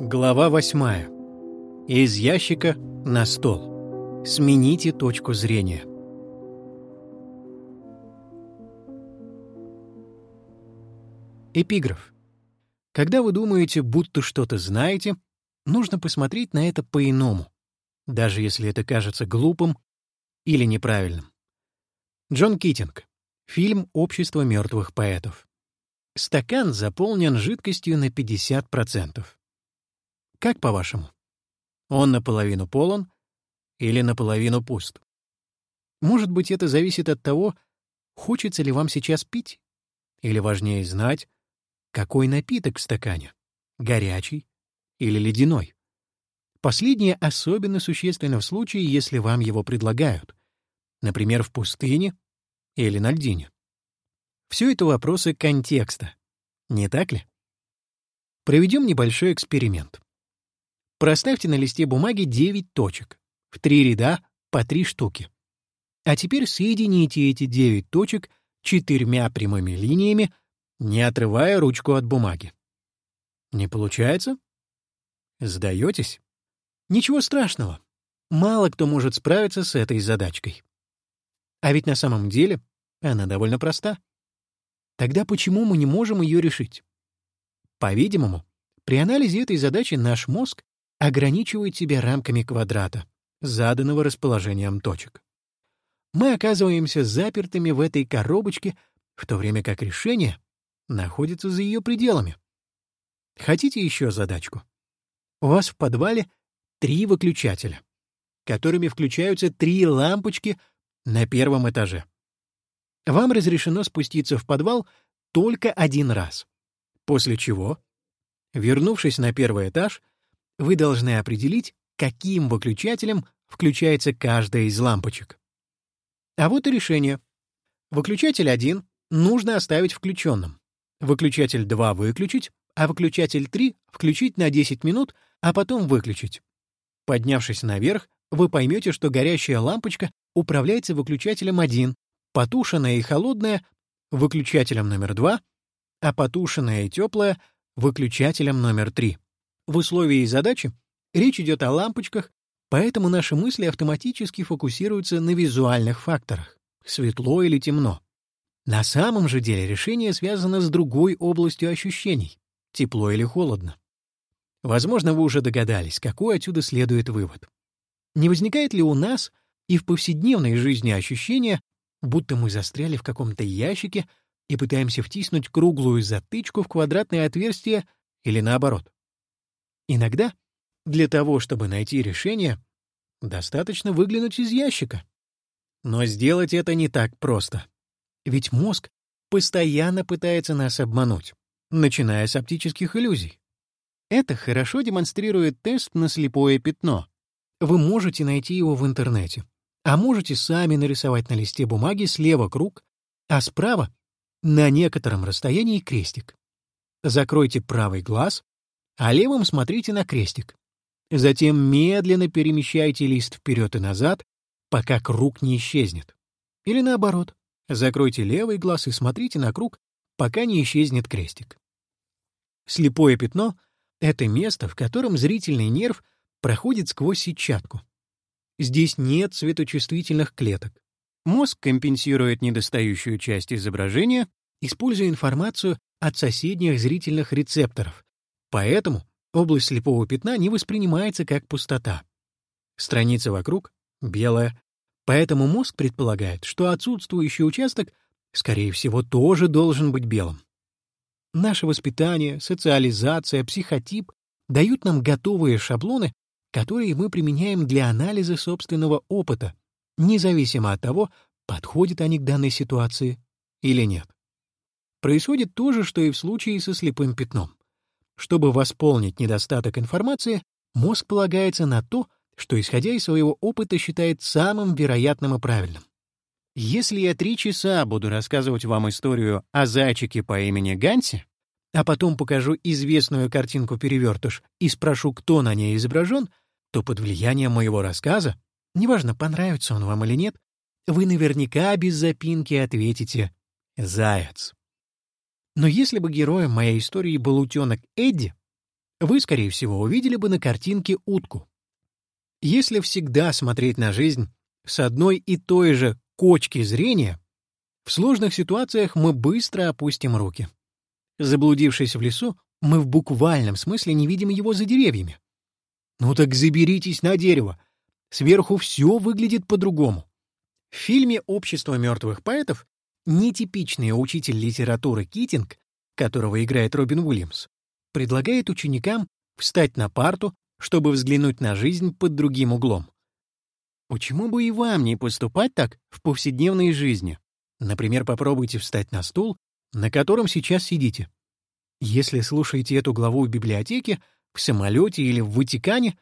Глава восьмая. Из ящика на стол. Смените точку зрения. Эпиграф. Когда вы думаете, будто что-то знаете, нужно посмотреть на это по-иному, даже если это кажется глупым или неправильным. Джон Китинг. Фильм «Общество мертвых поэтов». Стакан заполнен жидкостью на 50%. Как по-вашему? Он наполовину полон или наполовину пуст? Может быть, это зависит от того, хочется ли вам сейчас пить? Или важнее знать, какой напиток в стакане — горячий или ледяной? Последнее особенно существенно в случае, если вам его предлагают, например, в пустыне или на льдине. Все это вопросы контекста, не так ли? Проведем небольшой эксперимент. Проставьте на листе бумаги 9 точек, в три ряда по три штуки. А теперь соедините эти 9 точек четырьмя прямыми линиями, не отрывая ручку от бумаги. Не получается? Сдаетесь? Ничего страшного. Мало кто может справиться с этой задачкой. А ведь на самом деле она довольно проста. Тогда почему мы не можем ее решить? По-видимому, при анализе этой задачи наш мозг ограничивает себя рамками квадрата, заданного расположением точек. Мы оказываемся запертыми в этой коробочке, в то время как решение находится за ее пределами. Хотите еще задачку? У вас в подвале три выключателя, которыми включаются три лампочки на первом этаже. Вам разрешено спуститься в подвал только один раз, после чего, вернувшись на первый этаж, вы должны определить, каким выключателем включается каждая из лампочек. А вот и решение. Выключатель 1 нужно оставить включенным. Выключатель 2 выключить, а выключатель 3 включить на 10 минут, а потом выключить. Поднявшись наверх, вы поймете, что горящая лампочка управляется выключателем 1, потушенная и холодная — выключателем номер 2, а потушенная и теплая — выключателем номер 3. В условии задачи речь идет о лампочках, поэтому наши мысли автоматически фокусируются на визуальных факторах — светло или темно. На самом же деле решение связано с другой областью ощущений — тепло или холодно. Возможно, вы уже догадались, какой отсюда следует вывод. Не возникает ли у нас и в повседневной жизни ощущение, будто мы застряли в каком-то ящике и пытаемся втиснуть круглую затычку в квадратное отверстие или наоборот? Иногда для того, чтобы найти решение, достаточно выглянуть из ящика. Но сделать это не так просто. Ведь мозг постоянно пытается нас обмануть, начиная с оптических иллюзий. Это хорошо демонстрирует тест на слепое пятно. Вы можете найти его в интернете, а можете сами нарисовать на листе бумаги слева круг, а справа — на некотором расстоянии крестик. Закройте правый глаз а левым смотрите на крестик. Затем медленно перемещайте лист вперед и назад, пока круг не исчезнет. Или наоборот, закройте левый глаз и смотрите на круг, пока не исчезнет крестик. Слепое пятно — это место, в котором зрительный нерв проходит сквозь сетчатку. Здесь нет светочувствительных клеток. Мозг компенсирует недостающую часть изображения, используя информацию от соседних зрительных рецепторов, Поэтому область слепого пятна не воспринимается как пустота. Страница вокруг белая, поэтому мозг предполагает, что отсутствующий участок, скорее всего, тоже должен быть белым. Наше воспитание, социализация, психотип дают нам готовые шаблоны, которые мы применяем для анализа собственного опыта, независимо от того, подходят они к данной ситуации или нет. Происходит то же, что и в случае со слепым пятном. Чтобы восполнить недостаток информации, мозг полагается на то, что, исходя из своего опыта, считает самым вероятным и правильным. Если я три часа буду рассказывать вам историю о зайчике по имени Ганси, а потом покажу известную картинку-перевертыш и спрошу, кто на ней изображен, то под влиянием моего рассказа, неважно, понравится он вам или нет, вы наверняка без запинки ответите «Заяц». Но если бы героем моей истории был утенок Эдди, вы, скорее всего, увидели бы на картинке утку. Если всегда смотреть на жизнь с одной и той же кочки зрения, в сложных ситуациях мы быстро опустим руки. Заблудившись в лесу, мы в буквальном смысле не видим его за деревьями. Ну так заберитесь на дерево. Сверху все выглядит по-другому. В фильме «Общество мертвых поэтов» нетипичный учитель литературы Китинг, которого играет Робин Уильямс, предлагает ученикам встать на парту, чтобы взглянуть на жизнь под другим углом. Почему бы и вам не поступать так в повседневной жизни? Например, попробуйте встать на стул, на котором сейчас сидите. Если слушаете эту главу в библиотеке, в самолете или в Ватикане,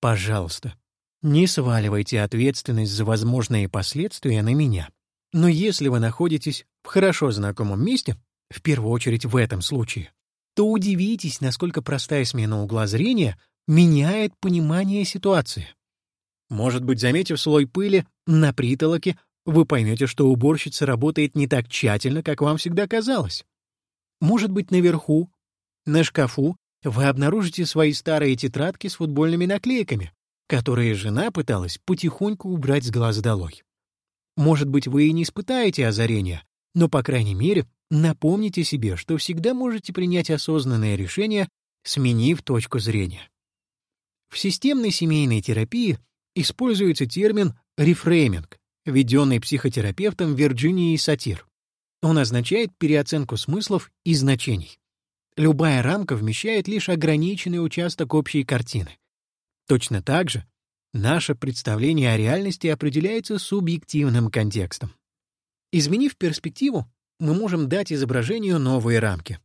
пожалуйста, не сваливайте ответственность за возможные последствия на меня. Но если вы находитесь в хорошо знакомом месте, в первую очередь в этом случае, то удивитесь, насколько простая смена угла зрения меняет понимание ситуации. Может быть, заметив слой пыли на притолоке, вы поймете, что уборщица работает не так тщательно, как вам всегда казалось. Может быть, наверху, на шкафу, вы обнаружите свои старые тетрадки с футбольными наклейками, которые жена пыталась потихоньку убрать с глаз долой. Может быть, вы и не испытаете озарения, но, по крайней мере, напомните себе, что всегда можете принять осознанное решение, сменив точку зрения. В системной семейной терапии используется термин «рефрейминг», введенный психотерапевтом Вирджинией Сатир. Он означает переоценку смыслов и значений. Любая рамка вмещает лишь ограниченный участок общей картины. Точно так же наше представление о реальности определяется субъективным контекстом. Изменив перспективу, мы можем дать изображению новые рамки.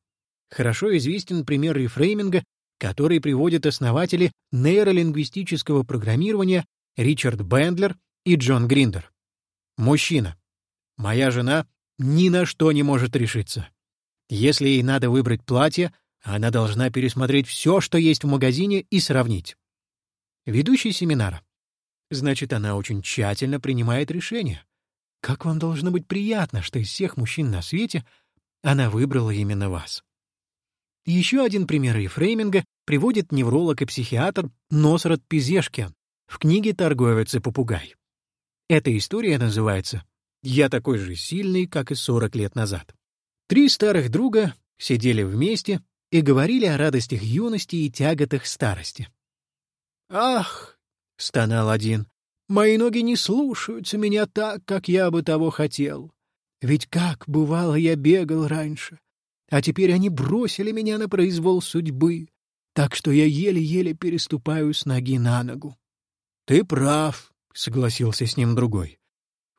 Хорошо известен пример рефрейминга, который приводят основатели нейролингвистического программирования Ричард Бендлер и Джон Гриндер. Мужчина. Моя жена ни на что не может решиться. Если ей надо выбрать платье, она должна пересмотреть все, что есть в магазине, и сравнить. Ведущий семинара. Значит, она очень тщательно принимает решения. Как вам должно быть приятно, что из всех мужчин на свете она выбрала именно вас. Еще один пример рефрейминга приводит невролог и психиатр Носрат Пизешкин в книге «Торговец и попугай». Эта история называется «Я такой же сильный, как и 40 лет назад». Три старых друга сидели вместе и говорили о радостях юности и тяготах старости. «Ах!» — стонал один. «Мои ноги не слушаются меня так, как я бы того хотел. Ведь как, бывало, я бегал раньше, а теперь они бросили меня на произвол судьбы, так что я еле-еле переступаю с ноги на ногу». «Ты прав», — согласился с ним другой.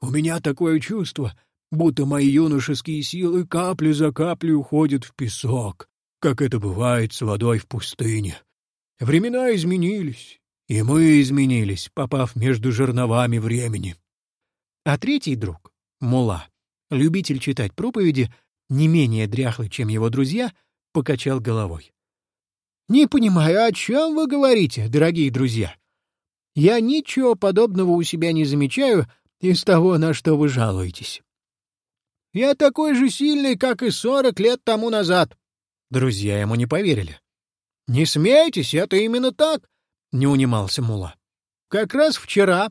«У меня такое чувство, будто мои юношеские силы капли за каплей уходят в песок, как это бывает с водой в пустыне. Времена изменились, и мы изменились, попав между жерновами времени». А третий друг, Мула, любитель читать проповеди, не менее дряхлый, чем его друзья, покачал головой. «Не понимаю, о чем вы говорите, дорогие друзья? Я ничего подобного у себя не замечаю из того, на что вы жалуетесь. Я такой же сильный, как и сорок лет тому назад». Друзья ему не поверили. «Не смейтесь, это именно так», — не унимался Мула. «Как раз вчера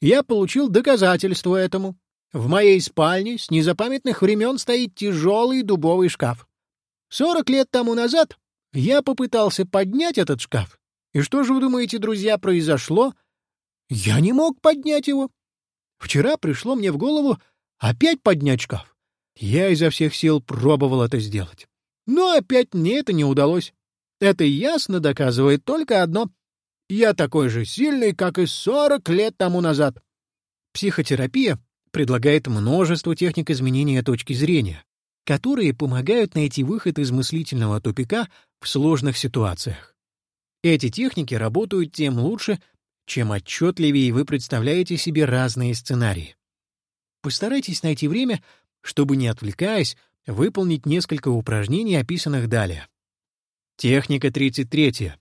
я получил доказательство этому. В моей спальне с незапамятных времен стоит тяжелый дубовый шкаф. Сорок лет тому назад я попытался поднять этот шкаф. И что же вы думаете, друзья, произошло? Я не мог поднять его. Вчера пришло мне в голову опять поднять шкаф. Я изо всех сил пробовал это сделать. Но опять мне это не удалось. Это ясно доказывает только одно. Я такой же сильный, как и сорок лет тому назад. Психотерапия предлагает множество техник изменения точки зрения, которые помогают найти выход из мыслительного тупика в сложных ситуациях. Эти техники работают тем лучше, чем отчетливее вы представляете себе разные сценарии. Постарайтесь найти время, чтобы, не отвлекаясь, выполнить несколько упражнений, описанных далее. Техника 33.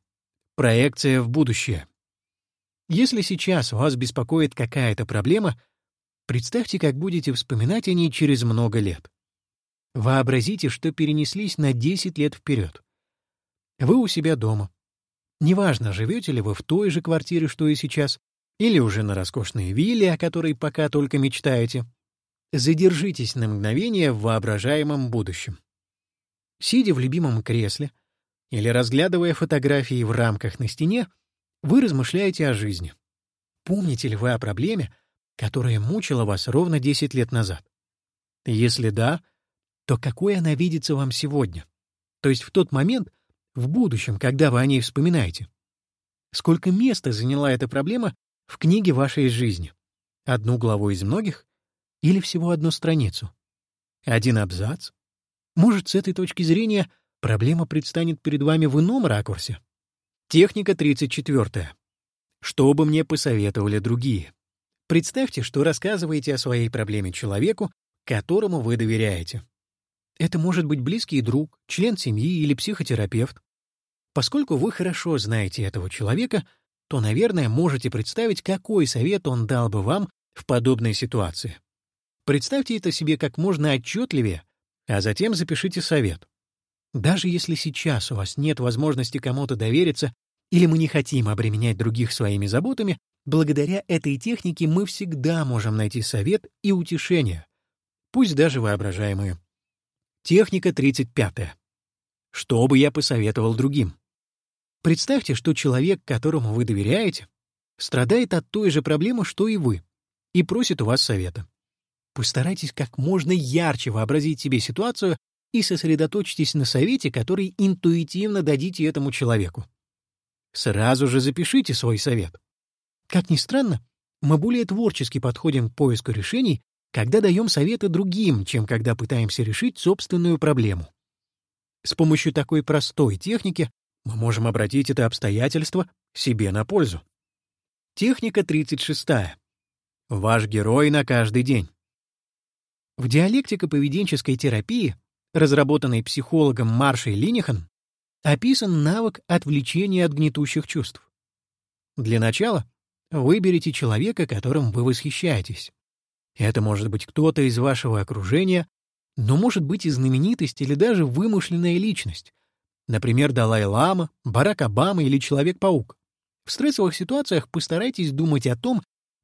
Проекция в будущее. Если сейчас вас беспокоит какая-то проблема, представьте, как будете вспоминать о ней через много лет. Вообразите, что перенеслись на 10 лет вперед. Вы у себя дома, Неважно, живете ли вы в той же квартире, что и сейчас, или уже на роскошной вилле, о которой пока только мечтаете. Задержитесь на мгновение в воображаемом будущем. Сидя в любимом кресле или разглядывая фотографии в рамках на стене, вы размышляете о жизни. Помните ли вы о проблеме, которая мучила вас ровно 10 лет назад? Если да, то какой она видится вам сегодня? То есть в тот момент, в будущем, когда вы о ней вспоминаете. Сколько места заняла эта проблема в книге вашей жизни? Одну главу из многих? Или всего одну страницу? Один абзац? Может, с этой точки зрения проблема предстанет перед вами в ином ракурсе? Техника 34. Что бы мне посоветовали другие? Представьте, что рассказываете о своей проблеме человеку, которому вы доверяете. Это может быть близкий друг, член семьи или психотерапевт. Поскольку вы хорошо знаете этого человека, то, наверное, можете представить, какой совет он дал бы вам в подобной ситуации. Представьте это себе как можно отчетливее, а затем запишите совет. Даже если сейчас у вас нет возможности кому-то довериться или мы не хотим обременять других своими заботами, благодаря этой технике мы всегда можем найти совет и утешение, пусть даже воображаемые. Техника 35. Что бы я посоветовал другим? Представьте, что человек, которому вы доверяете, страдает от той же проблемы, что и вы, и просит у вас совета. Постарайтесь как можно ярче вообразить себе ситуацию и сосредоточьтесь на совете, который интуитивно дадите этому человеку. Сразу же запишите свой совет. Как ни странно, мы более творчески подходим к поиску решений, когда даем советы другим, чем когда пытаемся решить собственную проблему. С помощью такой простой техники мы можем обратить это обстоятельство себе на пользу. Техника 36. Ваш герой на каждый день. В диалектико-поведенческой терапии, разработанной психологом Маршей Линихан, описан навык отвлечения от гнетущих чувств. Для начала выберите человека, которым вы восхищаетесь. Это может быть кто-то из вашего окружения, но может быть и знаменитость или даже вымышленная личность, Например, Далай-Лама, Барак Обама или Человек-паук. В стрессовых ситуациях постарайтесь думать о том,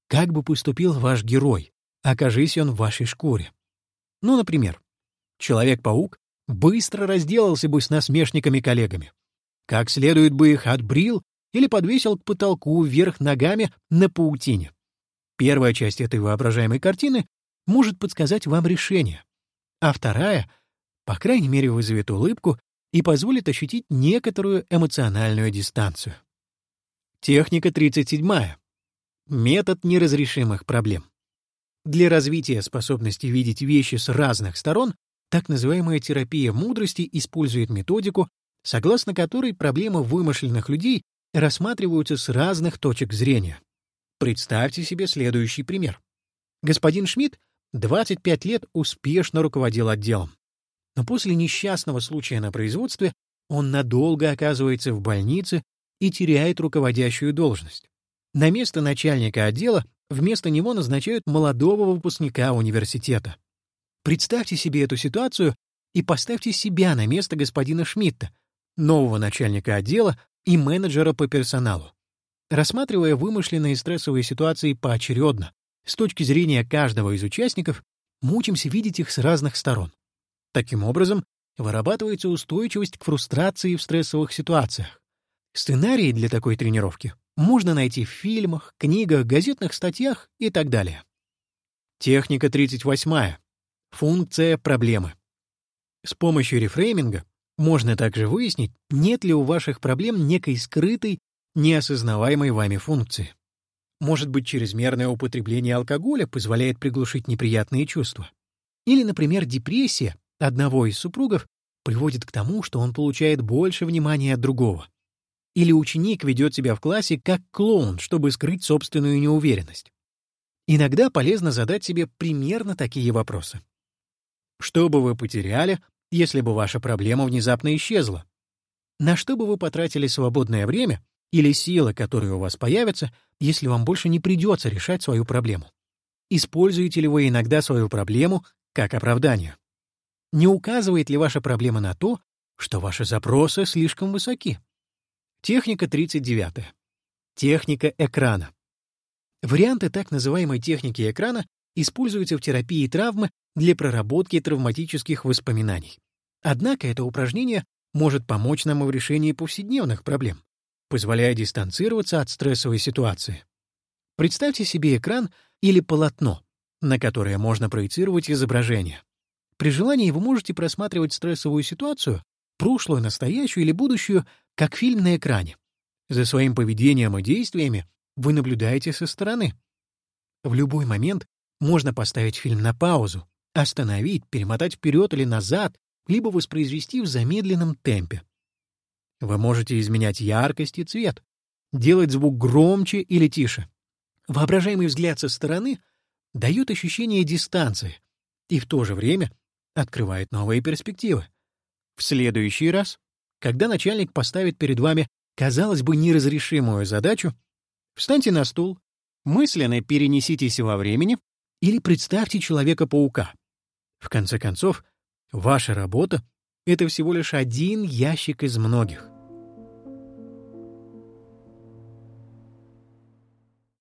как бы поступил ваш герой, окажись он в вашей шкуре. Ну, например, Человек-паук быстро разделался бы с насмешниками-коллегами. Как следует бы их отбрил или подвесил к потолку вверх ногами на паутине. Первая часть этой воображаемой картины может подсказать вам решение, а вторая, по крайней мере, вызовет улыбку и позволит ощутить некоторую эмоциональную дистанцию. Техника 37. Метод неразрешимых проблем. Для развития способности видеть вещи с разных сторон так называемая терапия мудрости использует методику, согласно которой проблемы вымышленных людей рассматриваются с разных точек зрения. Представьте себе следующий пример. Господин Шмидт 25 лет успешно руководил отделом. Но после несчастного случая на производстве он надолго оказывается в больнице и теряет руководящую должность. На место начальника отдела вместо него назначают молодого выпускника университета. Представьте себе эту ситуацию и поставьте себя на место господина Шмидта, нового начальника отдела и менеджера по персоналу. Рассматривая вымышленные стрессовые ситуации поочередно, с точки зрения каждого из участников, мучимся видеть их с разных сторон. Таким образом, вырабатывается устойчивость к фрустрации в стрессовых ситуациях. Сценарии для такой тренировки можно найти в фильмах, книгах, газетных статьях и так далее. Техника 38. Функция проблемы. С помощью рефрейминга можно также выяснить, нет ли у ваших проблем некой скрытой, неосознаваемой вами функции. Может быть, чрезмерное употребление алкоголя позволяет приглушить неприятные чувства. Или, например, депрессия одного из супругов приводит к тому, что он получает больше внимания от другого. Или ученик ведет себя в классе как клоун, чтобы скрыть собственную неуверенность. Иногда полезно задать себе примерно такие вопросы. Что бы вы потеряли, если бы ваша проблема внезапно исчезла? На что бы вы потратили свободное время или силы, которые у вас появятся, если вам больше не придется решать свою проблему? Используете ли вы иногда свою проблему как оправдание? Не указывает ли ваша проблема на то, что ваши запросы слишком высоки? Техника 39. Техника экрана. Варианты так называемой техники экрана используются в терапии травмы для проработки травматических воспоминаний. Однако это упражнение может помочь нам в решении повседневных проблем, позволяя дистанцироваться от стрессовой ситуации. Представьте себе экран или полотно, на которое можно проецировать изображение. При желании вы можете просматривать стрессовую ситуацию, прошлую, настоящую или будущую, как фильм на экране. За своим поведением и действиями вы наблюдаете со стороны. В любой момент можно поставить фильм на паузу, остановить, перемотать вперед или назад, либо воспроизвести в замедленном темпе. Вы можете изменять яркость и цвет, делать звук громче или тише. Воображаемый взгляд со стороны дает ощущение дистанции и в то же время открывает новые перспективы. В следующий раз, когда начальник поставит перед вами, казалось бы, неразрешимую задачу, встаньте на стул, мысленно перенеситесь во времени или представьте Человека-паука. В конце концов, ваша работа — это всего лишь один ящик из многих.